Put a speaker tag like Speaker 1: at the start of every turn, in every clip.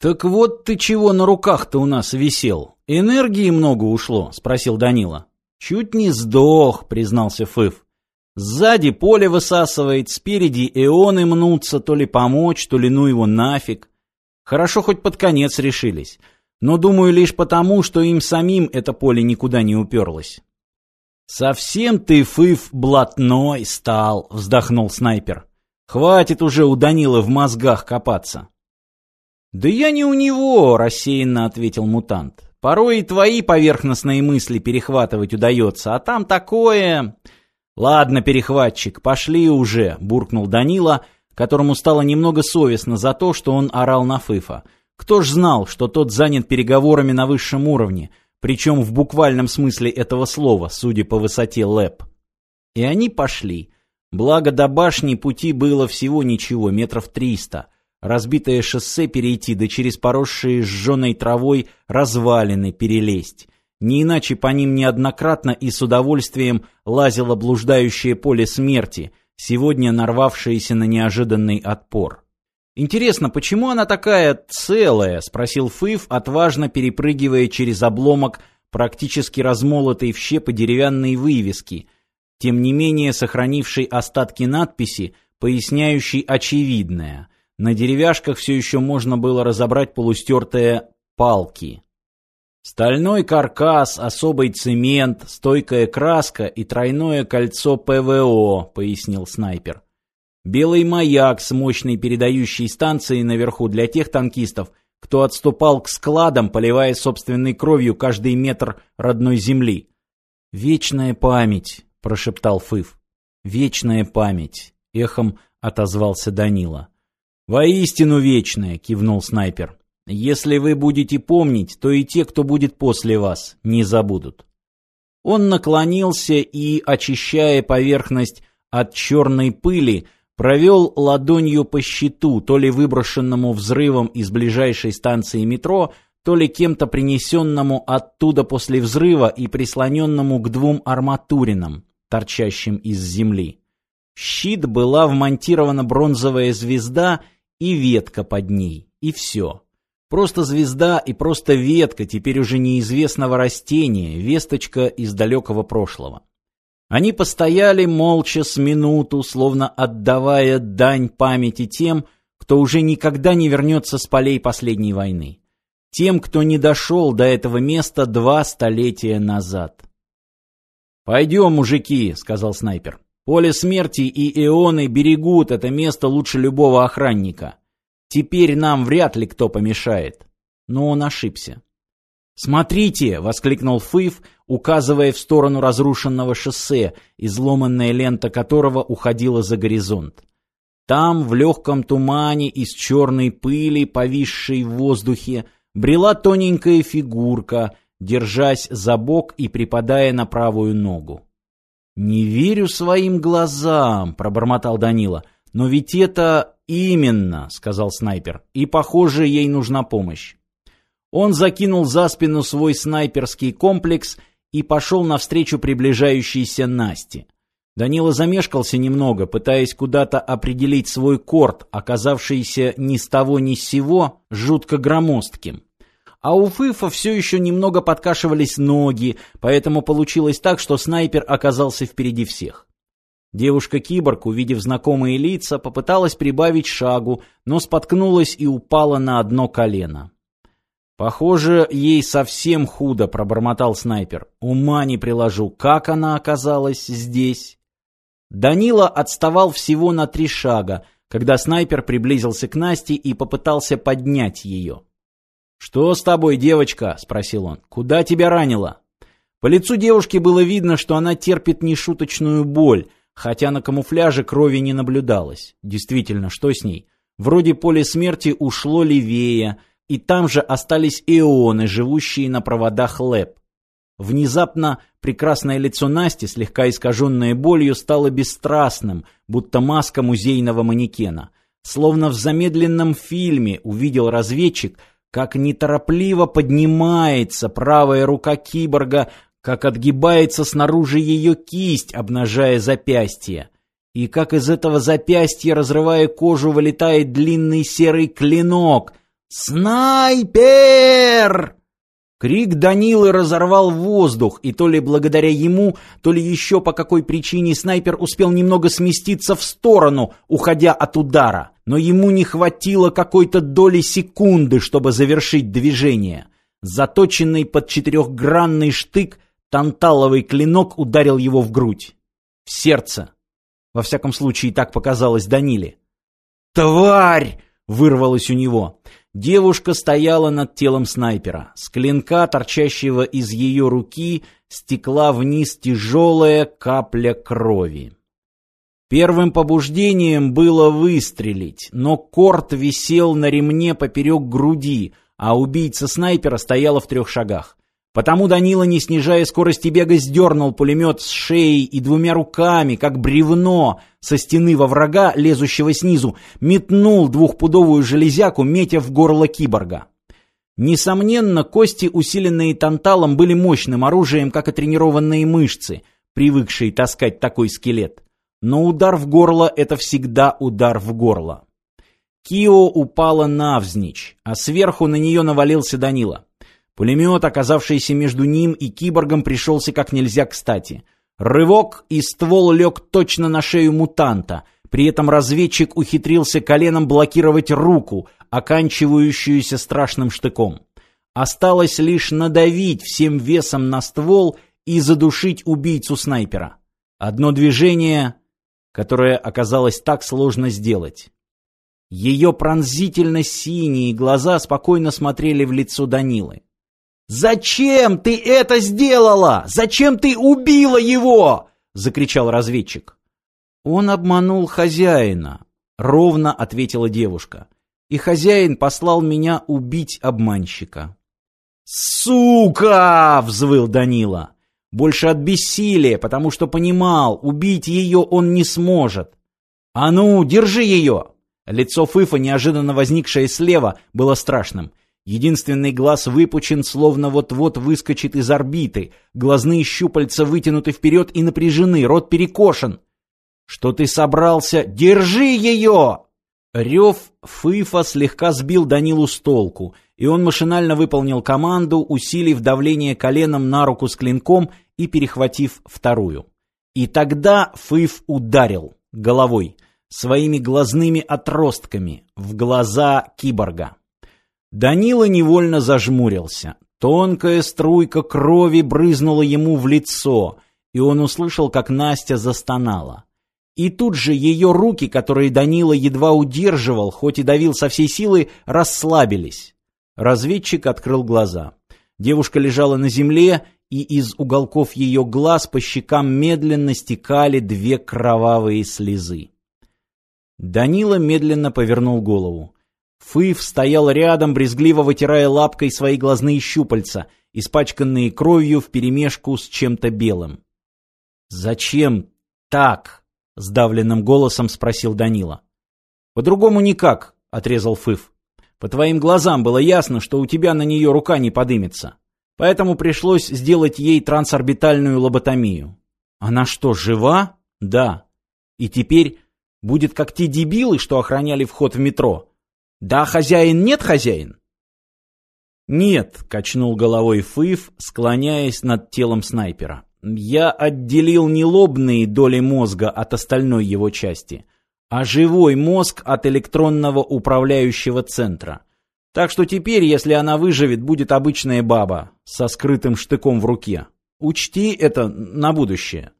Speaker 1: «Так вот ты чего на руках-то у нас висел? Энергии много ушло?» — спросил Данила. «Чуть не сдох», — признался Фыв. «Сзади поле высасывает, спереди эоны мнутся, то ли помочь, то ли ну его нафиг. Хорошо хоть под конец решились. Но думаю лишь потому, что им самим это поле никуда не уперлось». «Совсем ты, Фыв, блатной стал», — вздохнул снайпер. «Хватит уже у Данила в мозгах копаться». «Да я не у него», — рассеянно ответил мутант. «Порой и твои поверхностные мысли перехватывать удается, а там такое...» «Ладно, перехватчик, пошли уже», — буркнул Данила, которому стало немного совестно за то, что он орал на Фыфа. Кто ж знал, что тот занят переговорами на высшем уровне, причем в буквальном смысле этого слова, судя по высоте лэп. И они пошли. Благо до башни пути было всего ничего, метров триста — разбитое шоссе перейти, да через поросшие сжженной травой развалины перелезть. Не иначе по ним неоднократно и с удовольствием лазило блуждающее поле смерти, сегодня нарвавшееся на неожиданный отпор. «Интересно, почему она такая целая?» — спросил Фыв, отважно перепрыгивая через обломок практически размолотой в щепы деревянной вывески, тем не менее сохранившей остатки надписи, поясняющей очевидное — на деревяшках все еще можно было разобрать полустертые палки. Стальной каркас, особый цемент, стойкая краска и тройное кольцо ПВО, пояснил снайпер. Белый маяк с мощной передающей станцией наверху для тех танкистов, кто отступал к складам, поливая собственной кровью каждый метр родной земли. «Вечная память», — прошептал Фыв. «Вечная память», — эхом отозвался Данила. «Воистину вечная», — кивнул снайпер. «Если вы будете помнить, то и те, кто будет после вас, не забудут». Он наклонился и, очищая поверхность от черной пыли, провел ладонью по щиту, то ли выброшенному взрывом из ближайшей станции метро, то ли кем-то принесенному оттуда после взрыва и прислоненному к двум арматуринам, торчащим из земли. В щит была вмонтирована бронзовая звезда и ветка под ней, и все. Просто звезда и просто ветка теперь уже неизвестного растения, весточка из далекого прошлого. Они постояли молча с минуту, словно отдавая дань памяти тем, кто уже никогда не вернется с полей последней войны. Тем, кто не дошел до этого места два столетия назад. «Пойдем, мужики», — сказал снайпер. Поле смерти и ионы берегут это место лучше любого охранника. Теперь нам вряд ли кто помешает. Но он ошибся. «Смотрите!» — воскликнул Фыв, указывая в сторону разрушенного шоссе, изломанная лента которого уходила за горизонт. Там, в легком тумане из черной пыли, повисшей в воздухе, брела тоненькая фигурка, держась за бок и припадая на правую ногу. «Не верю своим глазам», — пробормотал Данила. «Но ведь это именно», — сказал снайпер. «И, похоже, ей нужна помощь». Он закинул за спину свой снайперский комплекс и пошел навстречу приближающейся Насте. Данила замешкался немного, пытаясь куда-то определить свой корт, оказавшийся ни с того ни с сего жутко громоздким. А у Фыфа все еще немного подкашивались ноги, поэтому получилось так, что снайпер оказался впереди всех. Девушка-киборг, увидев знакомые лица, попыталась прибавить шагу, но споткнулась и упала на одно колено. «Похоже, ей совсем худо», — пробормотал снайпер. «Ума не приложу, как она оказалась здесь?» Данила отставал всего на три шага, когда снайпер приблизился к Насте и попытался поднять ее. «Что с тобой, девочка?» — спросил он. «Куда тебя ранило?» По лицу девушки было видно, что она терпит нешуточную боль, хотя на камуфляже крови не наблюдалось. Действительно, что с ней? Вроде поле смерти ушло левее, и там же остались ионы, живущие на проводах ЛЭП. Внезапно прекрасное лицо Насти, слегка искаженное болью, стало бесстрастным, будто маска музейного манекена. Словно в замедленном фильме увидел разведчик, как неторопливо поднимается правая рука киборга, как отгибается снаружи ее кисть, обнажая запястье, и как из этого запястья, разрывая кожу, вылетает длинный серый клинок, «Снайпер!» Крик Данилы разорвал воздух, и то ли благодаря ему, то ли еще по какой причине снайпер успел немного сместиться в сторону, уходя от удара. Но ему не хватило какой-то доли секунды, чтобы завершить движение. Заточенный под четырехгранный штык, танталовый клинок ударил его в грудь. В сердце. Во всяком случае, так показалось Даниле. «Тварь!» — вырвалось у него. Девушка стояла над телом снайпера. С клинка, торчащего из ее руки, стекла вниз тяжелая капля крови. Первым побуждением было выстрелить, но корт висел на ремне поперек груди, а убийца снайпера стояла в трех шагах. Потому Данила, не снижая скорости бега, сдернул пулемет с шеи и двумя руками, как бревно, со стены во врага, лезущего снизу, метнул двухпудовую железяку, метя в горло киборга. Несомненно, кости, усиленные танталом, были мощным оружием, как и тренированные мышцы, привыкшие таскать такой скелет. Но удар в горло — это всегда удар в горло. Кио упала навзничь, а сверху на нее навалился Данила. Пулемет, оказавшийся между ним и киборгом, пришелся как нельзя кстати. Рывок, и ствол лег точно на шею мутанта. При этом разведчик ухитрился коленом блокировать руку, оканчивающуюся страшным штыком. Осталось лишь надавить всем весом на ствол и задушить убийцу снайпера. Одно движение, которое оказалось так сложно сделать. Ее пронзительно синие глаза спокойно смотрели в лицо Данилы. «Зачем ты это сделала? Зачем ты убила его?» — закричал разведчик. «Он обманул хозяина», — ровно ответила девушка. «И хозяин послал меня убить обманщика». «Сука!» — взвыл Данила. Больше от бессилия, потому что понимал, убить ее он не сможет. «А ну, держи ее!» Лицо Фыфа, неожиданно возникшее слева, было страшным. Единственный глаз выпучен, словно вот-вот выскочит из орбиты. Глазные щупальца вытянуты вперед и напряжены, рот перекошен. «Что ты собрался? Держи ее!» Рев Фыфа слегка сбил Данилу с толку, и он машинально выполнил команду, усилив давление коленом на руку с клинком и перехватив вторую. И тогда Фыф ударил головой, своими глазными отростками, в глаза киборга. Данила невольно зажмурился. Тонкая струйка крови брызнула ему в лицо, и он услышал, как Настя застонала. И тут же ее руки, которые Данила едва удерживал, хоть и давил со всей силы, расслабились. Разведчик открыл глаза. Девушка лежала на земле, и из уголков ее глаз по щекам медленно стекали две кровавые слезы. Данила медленно повернул голову. Фыв стоял рядом, брезгливо вытирая лапкой свои глазные щупальца, испачканные кровью вперемешку с чем-то белым. «Зачем так?» — сдавленным голосом спросил Данила. «По-другому никак», — отрезал Фыв. «По твоим глазам было ясно, что у тебя на нее рука не подымется. Поэтому пришлось сделать ей трансорбитальную лоботомию». «Она что, жива?» «Да. И теперь будет как те дебилы, что охраняли вход в метро» Да, хозяин нет хозяин? Нет, качнул головой Фыв, склоняясь над телом снайпера. Я отделил не лобные доли мозга от остальной его части, а живой мозг от электронного управляющего центра. Так что теперь, если она выживет, будет обычная баба со скрытым штыком в руке. Учти это на будущее.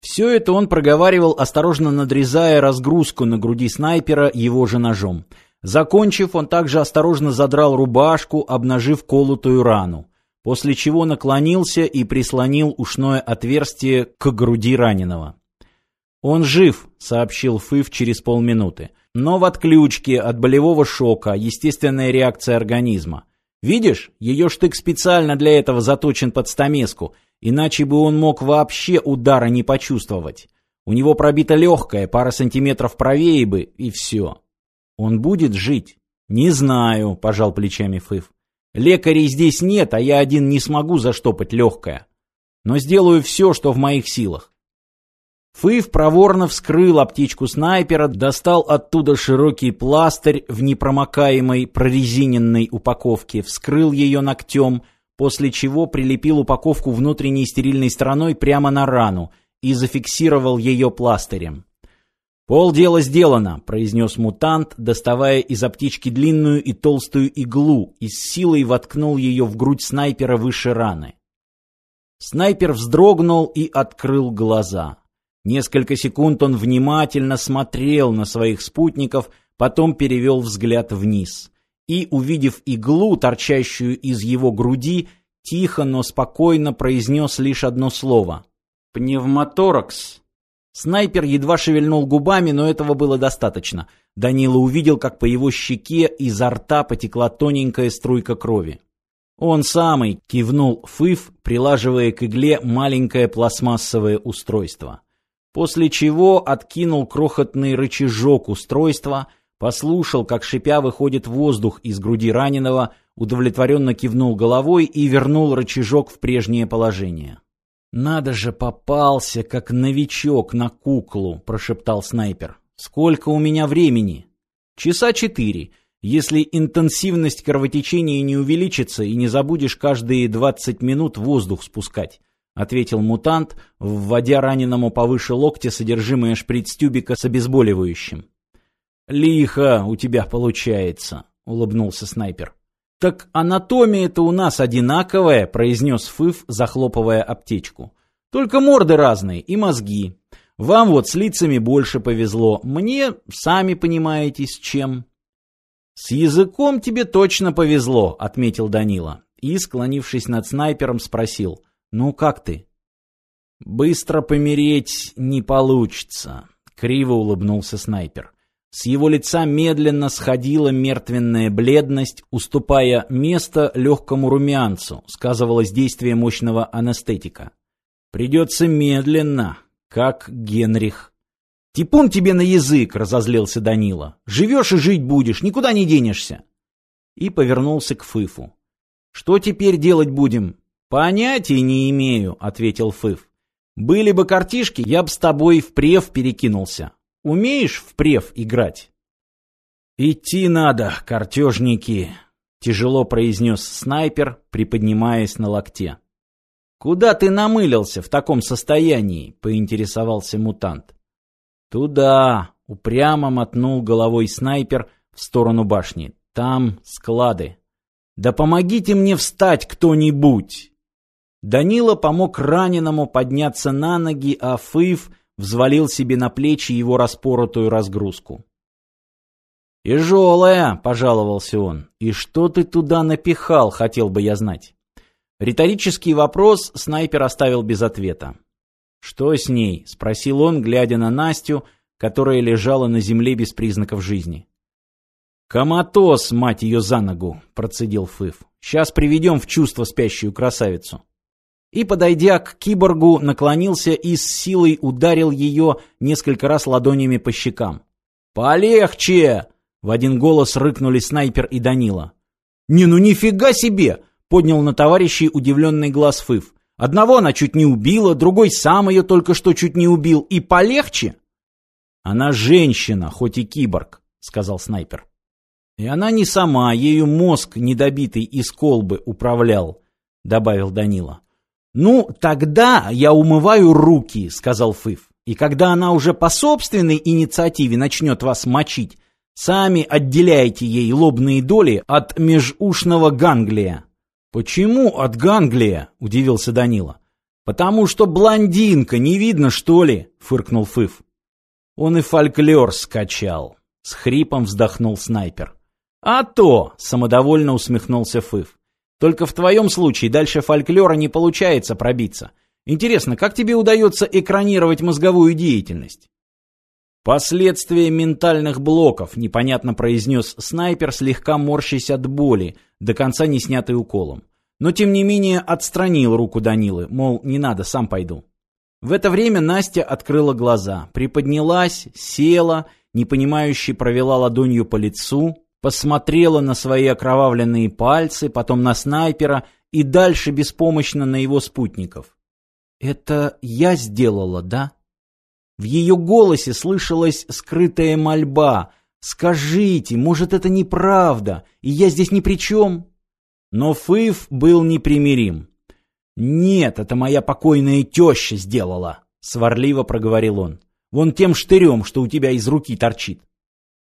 Speaker 1: Все это он проговаривал, осторожно надрезая разгрузку на груди снайпера его же ножом. Закончив, он также осторожно задрал рубашку, обнажив колотую рану, после чего наклонился и прислонил ушное отверстие к груди раненого. «Он жив», — сообщил Фыв через полминуты, «но в отключке от болевого шока, естественная реакция организма. Видишь, ее штык специально для этого заточен под стамеску, иначе бы он мог вообще удара не почувствовать. У него пробита легкая, пара сантиметров правее бы, и все». Он будет жить? Не знаю, пожал плечами Фыв. Лекарей здесь нет, а я один не смогу заштопать легкое. Но сделаю все, что в моих силах. Фыв проворно вскрыл аптечку снайпера, достал оттуда широкий пластырь в непромокаемой прорезиненной упаковке, вскрыл ее ногтем, после чего прилепил упаковку внутренней стерильной стороной прямо на рану и зафиксировал ее пластырем. «Полдела сделано», — произнес мутант, доставая из аптечки длинную и толстую иглу и с силой воткнул ее в грудь снайпера выше раны. Снайпер вздрогнул и открыл глаза. Несколько секунд он внимательно смотрел на своих спутников, потом перевел взгляд вниз. И, увидев иглу, торчащую из его груди, тихо, но спокойно произнес лишь одно слово. «Пневмоторакс». Снайпер едва шевельнул губами, но этого было достаточно. Данила увидел, как по его щеке изо рта потекла тоненькая струйка крови. «Он самый!» — кивнул Фыф, прилаживая к игле маленькое пластмассовое устройство после чего откинул крохотный рычажок устройства, послушал, как шипя выходит воздух из груди раненого, удовлетворенно кивнул головой и вернул рычажок в прежнее положение. «Надо же, попался, как новичок на куклу», — прошептал снайпер. «Сколько у меня времени?» «Часа четыре. Если интенсивность кровотечения не увеличится и не забудешь каждые двадцать минут воздух спускать. — ответил мутант, вводя раненому повыше локтя содержимое шприц-тюбика с обезболивающим. «Лихо у тебя получается», — улыбнулся снайпер. «Так анатомия-то у нас одинаковая», — произнес Фыф, захлопывая аптечку. «Только морды разные и мозги. Вам вот с лицами больше повезло, мне, сами понимаете, с чем». «С языком тебе точно повезло», — отметил Данила. И, склонившись над снайпером, спросил — «Ну как ты?» «Быстро помереть не получится», — криво улыбнулся снайпер. С его лица медленно сходила мертвенная бледность, уступая место легкому румянцу, сказывалось действие мощного анестетика. «Придется медленно, как Генрих». «Типун тебе на язык!» — разозлился Данила. «Живешь и жить будешь, никуда не денешься!» И повернулся к Фыфу. «Что теперь делать будем? «Понятия не имею», — ответил Фыв. «Были бы картишки, я бы с тобой в прев перекинулся. Умеешь в прев играть?» «Идти надо, картежники», — тяжело произнес снайпер, приподнимаясь на локте. «Куда ты намылился в таком состоянии?» — поинтересовался мутант. «Туда», — упрямо мотнул головой снайпер в сторону башни. «Там склады». «Да помогите мне встать кто-нибудь!» Данила помог раненому подняться на ноги, а Фыв взвалил себе на плечи его распоротую разгрузку. «Тяжелая», — пожаловался он. «И что ты туда напихал, хотел бы я знать». Риторический вопрос снайпер оставил без ответа. «Что с ней?» — спросил он, глядя на Настю, которая лежала на земле без признаков жизни. «Коматоз, мать ее за ногу!» — процедил Фыв. «Сейчас приведем в чувство спящую красавицу» и, подойдя к киборгу, наклонился и с силой ударил ее несколько раз ладонями по щекам. «Полегче!» — в один голос рыкнули снайпер и Данила. «Не, ну нифига себе!» — поднял на товарищей удивленный глаз Фыв. «Одного она чуть не убила, другой сам ее только что чуть не убил. И полегче!» «Она женщина, хоть и киборг», — сказал снайпер. «И она не сама, ею мозг недобитый из колбы управлял», — добавил Данила. «Ну, тогда я умываю руки», — сказал Фыф. «И когда она уже по собственной инициативе начнет вас мочить, сами отделяйте ей лобные доли от межушного ганглия». «Почему от ганглия?» — удивился Данила. «Потому что блондинка, не видно, что ли?» — фыркнул Фыф. Он и фольклор скачал. С хрипом вздохнул снайпер. «А то!» — самодовольно усмехнулся Фыф. Только в твоем случае дальше фольклора не получается пробиться. Интересно, как тебе удается экранировать мозговую деятельность? Последствия ментальных блоков, непонятно произнес снайпер, слегка морщась от боли, до конца не снятый уколом. Но тем не менее отстранил руку Данилы, мол, не надо, сам пойду. В это время Настя открыла глаза, приподнялась, села, непонимающе провела ладонью по лицу, посмотрела на свои окровавленные пальцы, потом на снайпера и дальше беспомощно на его спутников. «Это я сделала, да?» В ее голосе слышалась скрытая мольба. «Скажите, может, это неправда, и я здесь ни при чем?» Но Фыв был непримирим. «Нет, это моя покойная теща сделала», — сварливо проговорил он. «Вон тем штырем, что у тебя из руки торчит».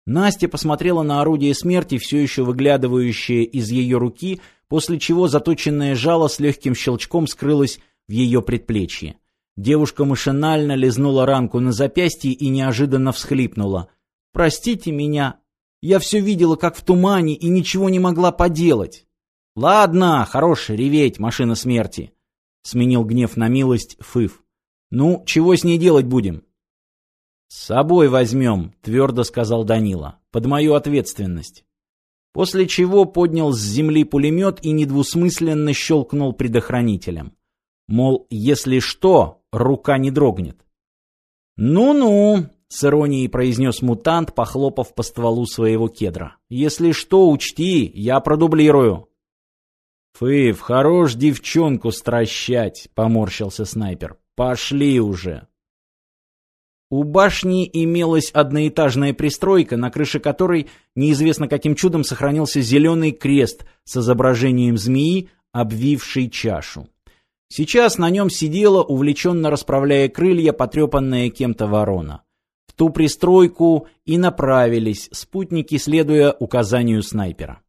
Speaker 1: Настя посмотрела на орудие смерти, все еще выглядывающее из ее руки, после чего заточенное жало с легким щелчком скрылось в ее предплечье. Девушка машинально лизнула ранку на запястье и неожиданно всхлипнула. «Простите меня. Я все видела, как в тумане, и ничего не могла поделать». «Ладно, хорош реветь, машина смерти», — сменил гнев на милость Фыв. «Ну, чего с ней делать будем?» «С собой возьмем», — твердо сказал Данила, — «под мою ответственность». После чего поднял с земли пулемет и недвусмысленно щелкнул предохранителем. Мол, если что, рука не дрогнет. «Ну-ну», — с иронией произнес мутант, похлопав по стволу своего кедра. «Если что, учти, я продублирую». «Фыв, хорош девчонку стращать», — поморщился снайпер. «Пошли уже». У башни имелась одноэтажная пристройка, на крыше которой неизвестно каким чудом сохранился зеленый крест с изображением змеи, обвившей чашу. Сейчас на нем сидела, увлеченно расправляя крылья, потрепанная кем-то ворона. В ту пристройку и направились спутники, следуя указанию снайпера.